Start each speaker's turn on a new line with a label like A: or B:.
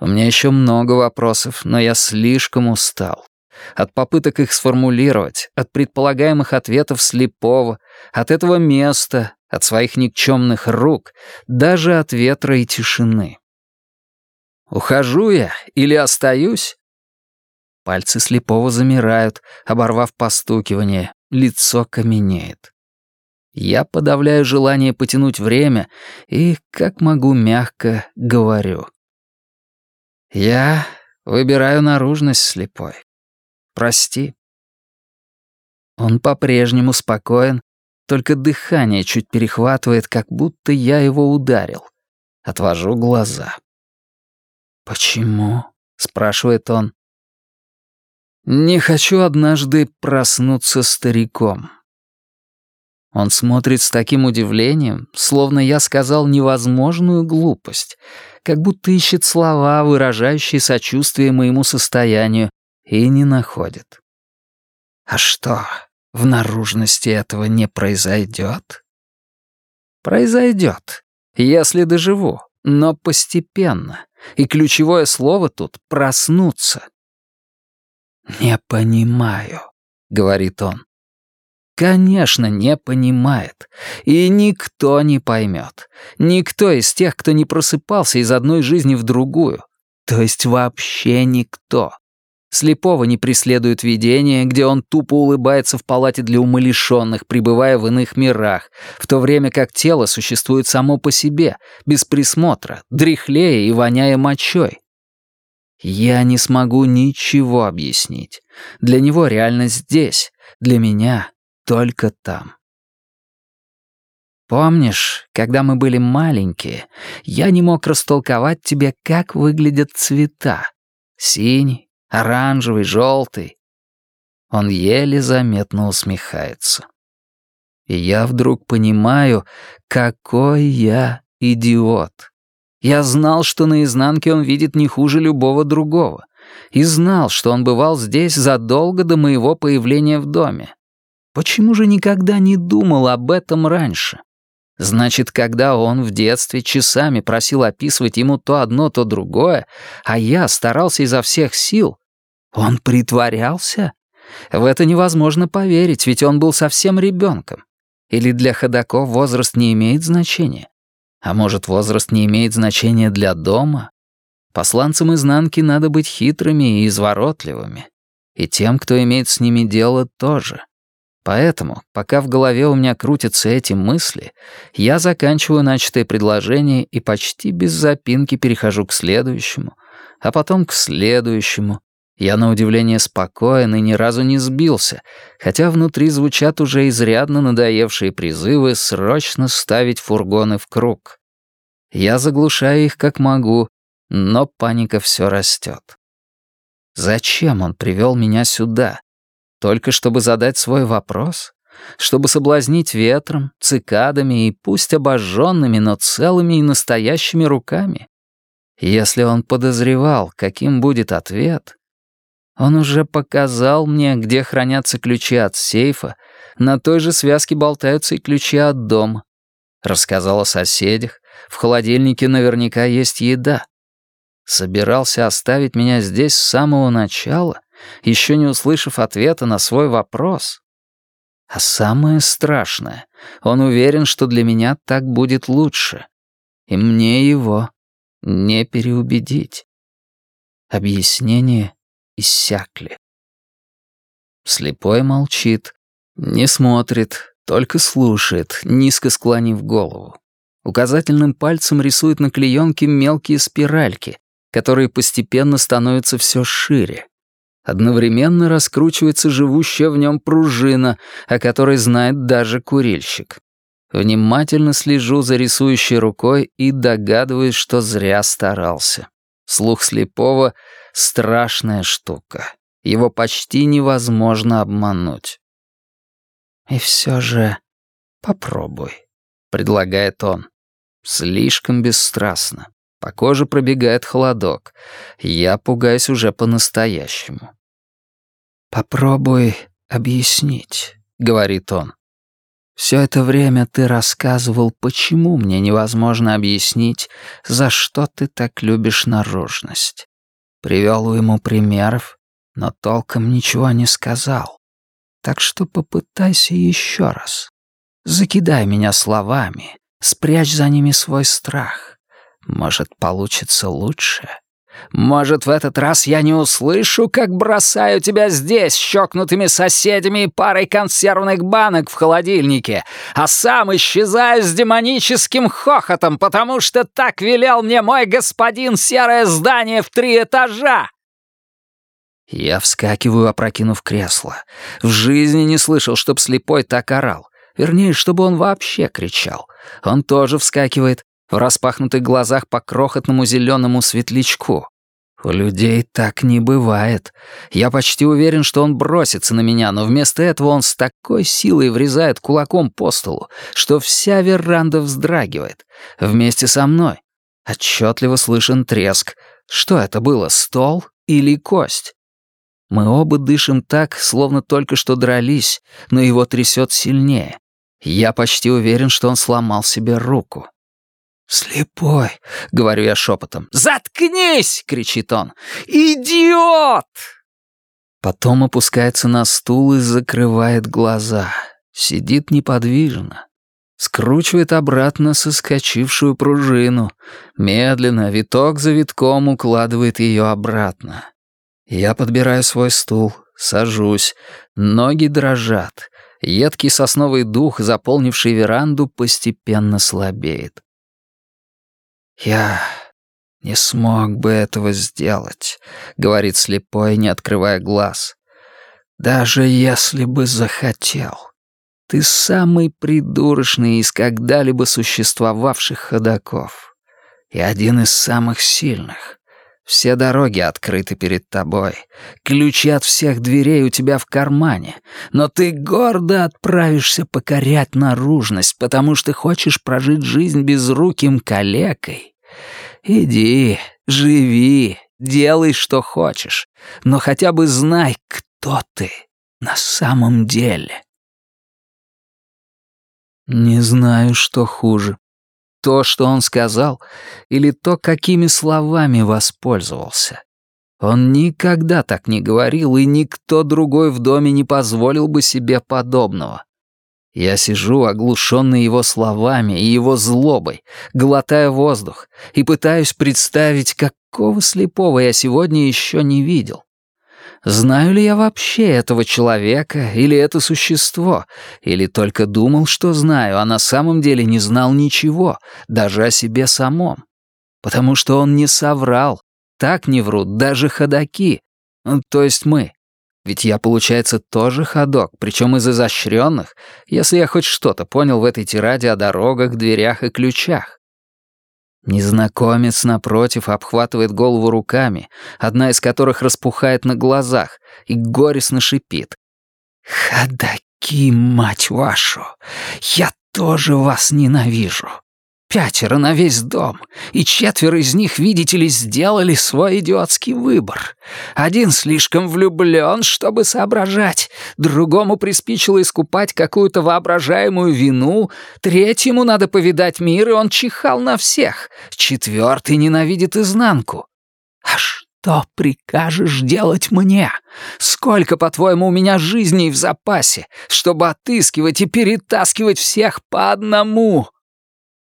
A: У меня еще много вопросов, но я слишком устал. От попыток их сформулировать, от предполагаемых ответов слепого, от этого места, от своих никчемных рук, даже от ветра и тишины. Ухожу я или остаюсь? Пальцы слепого замирают, оборвав постукивание, лицо каменеет. Я подавляю желание потянуть время и, как могу мягко, говорю. Я выбираю наружность слепой. Прости. Он по-прежнему спокоен, только дыхание чуть перехватывает, как будто я его ударил. Отвожу глаза. «Почему?» — спрашивает он. «Не хочу однажды проснуться стариком». Он смотрит с таким удивлением, словно я сказал невозможную глупость, как будто ищет слова, выражающие сочувствие моему состоянию, и не находит. А что, в наружности этого не произойдет? Произойдет, если доживу, но постепенно. И ключевое слово тут — проснуться. «Не понимаю», — говорит он. Конечно, не понимает. И никто не поймет. Никто из тех, кто не просыпался из одной жизни в другую. То есть вообще никто. Слепого не преследует видение, где он тупо улыбается в палате для умалишенных, пребывая в иных мирах, в то время как тело существует само по себе, без присмотра, дряхлея и воняя мочой. Я не смогу ничего объяснить. Для него реальность здесь, для меня только там. Помнишь, когда мы были маленькие, я не мог растолковать тебе, как выглядят цвета. Синий, оранжевый, желтый. Он еле заметно усмехается. И я вдруг понимаю, какой я идиот. Я знал, что наизнанке он видит не хуже любого другого. И знал, что он бывал здесь задолго до моего появления в доме. Почему же никогда не думал об этом раньше? Значит, когда он в детстве часами просил описывать ему то одно, то другое, а я старался изо всех сил, он притворялся? В это невозможно поверить, ведь он был совсем ребенком. Или для ходаков возраст не имеет значения? А может, возраст не имеет значения для дома? Посланцам изнанки надо быть хитрыми и изворотливыми. И тем, кто имеет с ними дело, тоже. Поэтому, пока в голове у меня крутятся эти мысли, я заканчиваю начатое предложение и почти без запинки перехожу к следующему, а потом к следующему. Я на удивление спокоен и ни разу не сбился, хотя внутри звучат уже изрядно надоевшие призывы срочно ставить фургоны в круг. Я заглушаю их как могу, но паника все растет. Зачем он привел меня сюда? Только чтобы задать свой вопрос? Чтобы соблазнить ветром, цикадами и пусть обожженными, но целыми и настоящими руками? Если он подозревал, каким будет ответ, он уже показал мне, где хранятся ключи от сейфа, на той же связке болтаются и ключи от дома. Рассказал о соседях, в холодильнике наверняка есть еда. Собирался оставить меня здесь с самого начала, еще не услышав ответа на свой вопрос. А самое страшное, он уверен, что для меня так будет лучше. И мне его не переубедить. Объяснения иссякли. Слепой молчит, не смотрит, только слушает, низко склонив голову. Указательным пальцем рисует на клеенке мелкие спиральки, которые постепенно становятся все шире. Одновременно раскручивается живущая в нем пружина, о которой знает даже курильщик. Внимательно слежу за рисующей рукой и догадываюсь, что зря старался. Слух слепого — страшная штука. Его почти невозможно обмануть. «И все же попробуй», — предлагает он. Слишком бесстрастно. По коже пробегает холодок. Я пугаюсь уже по-настоящему. «Попробуй объяснить», — говорит он. Все это время ты рассказывал, почему мне невозможно объяснить, за что ты так любишь наружность. Привел ему примеров, но толком ничего не сказал. Так что попытайся еще раз. Закидай меня словами, спрячь за ними свой страх. Может, получится лучше?» Может, в этот раз я не услышу, как бросаю тебя здесь, щекнутыми соседями и парой консервных банок в холодильнике, а сам исчезаю с демоническим хохотом, потому что так велел мне мой господин серое здание в три этажа!» Я вскакиваю, опрокинув кресло. В жизни не слышал, чтоб слепой так орал. Вернее, чтобы он вообще кричал. Он тоже вскакивает, в распахнутых глазах по крохотному зеленому светлячку. У людей так не бывает. Я почти уверен, что он бросится на меня, но вместо этого он с такой силой врезает кулаком по столу, что вся веранда вздрагивает. Вместе со мной. Отчетливо слышен треск. Что это было, стол или кость? Мы оба дышим так, словно только что дрались, но его трясет сильнее. Я почти уверен, что он сломал себе руку. «Слепой», — говорю я шепотом. «Заткнись!» — кричит он. «Идиот!» Потом опускается на стул и закрывает глаза. Сидит неподвижно. Скручивает обратно соскочившую пружину. Медленно, виток за витком укладывает ее обратно. Я подбираю свой стул, сажусь. Ноги дрожат. Едкий сосновый дух, заполнивший веранду, постепенно слабеет. «Я не смог бы этого сделать», — говорит слепой, не открывая глаз. «Даже если бы захотел. Ты самый придурочный из когда-либо существовавших ходаков. И один из самых сильных. Все дороги открыты перед тобой. Ключи от всех дверей у тебя в кармане. Но ты гордо отправишься покорять наружность, потому что хочешь прожить жизнь безруким калекой. Иди, живи, делай, что хочешь. Но хотя бы знай, кто ты на самом деле. Не знаю, что хуже то, что он сказал, или то, какими словами воспользовался. Он никогда так не говорил, и никто другой в доме не позволил бы себе подобного. Я сижу, оглушенный его словами и его злобой, глотая воздух, и пытаюсь представить, какого слепого я сегодня еще не видел. Знаю ли я вообще этого человека или это существо, или только думал, что знаю, а на самом деле не знал ничего, даже о себе самом? Потому что он не соврал. Так не врут даже ходаки. Ну, то есть мы. Ведь я, получается, тоже ходок, причем из изощренных, если я хоть что-то понял в этой тираде о дорогах, дверях и ключах. Незнакомец, напротив, обхватывает голову руками, одна из которых распухает на глазах, и горестно шипит. «Ходаки, мать вашу! Я тоже вас ненавижу! Пятеро на весь дом, и четверо из них, видите ли, сделали свой идиотский выбор. Один слишком влюблен, чтобы соображать, другому приспичило искупать какую-то воображаемую вину, третьему надо повидать мир, и он чихал на всех, четвертый ненавидит изнанку. А что прикажешь делать мне? Сколько, по-твоему, у меня жизней в запасе, чтобы отыскивать и перетаскивать всех по одному?»